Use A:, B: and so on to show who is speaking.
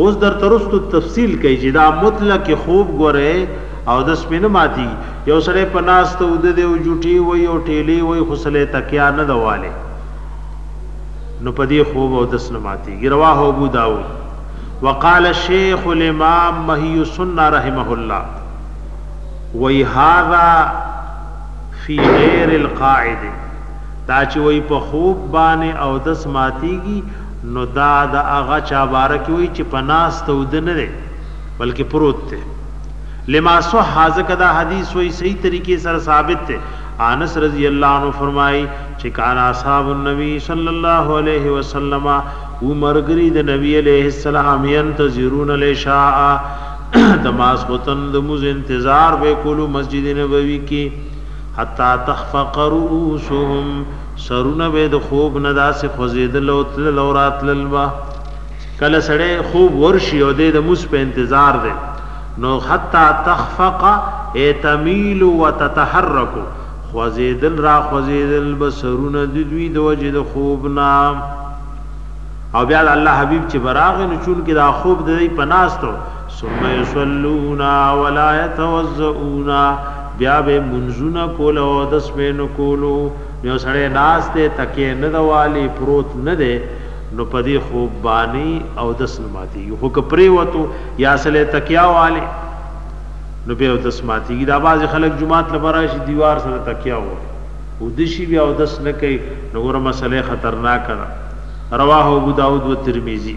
A: اوس درته وروسته تفصیل کوي چې دا مطلق خوب ګورې او د سپې نه ماتیږي یو سړی په ناسته اوده دی او جوټې وایي او ټیلې وایي خو سړی یې تکیا نه ده والې نو په دې خوب اودس نه ماتیږي رواه ابو داود وقال الشیخ الامام محی السنه رحمه الله وی هذا فی غیر القاعده دا چې وی په خوب باندې اودس ماتیږي نو دا د هغه چا باره کې وایي چې په ناسته اوده نه دی بلکې پروت دی. لما صح ځکه دا حدیث وایي صحیح طریقې سره ثابت دی. انس رضی الله عنه فرمایي چې کان اصحاب النبي صلی الله علیه وسلم وو ملګري د نبي علیه السلام ينتظرون العشاء د ماسخوتن د مونځ انتظار به کولو مسجد نبوي کې حتی تخفق رؤوسهم سرونه به یې د خوب نه داسې خوځېدل او تلل او راتلل به. کله سړی خوب ورشي او دی د مونځ په انتظار دی، نو حتی تخفق ای تمیل و تتحرک، خوځېدل را خوځېدل به سرونه د دوی د وجې د خوب نه. او بیا د الله حبیب چې به راغی نو چونکه دا خوب د دی په ناستو، ثم يصلون ولا يتوضؤون بيا به لمونځونه کول او اودس به نه کولو، نو يو سړی ناست دی تکيه نه ده والې پروت نه دی نو په دې خوب باندې اودس نه ماتيږي خو که پريوتو يا سړی تکيه والې نو بيا اودس ماتيږي دا بعضې خلک جومات له به راشي ديوار سره تکيه ووهي اوده شي بيا اودس نه کوي نو ګوره مسئله خطرناکه ده رواه ابوداود والترمذي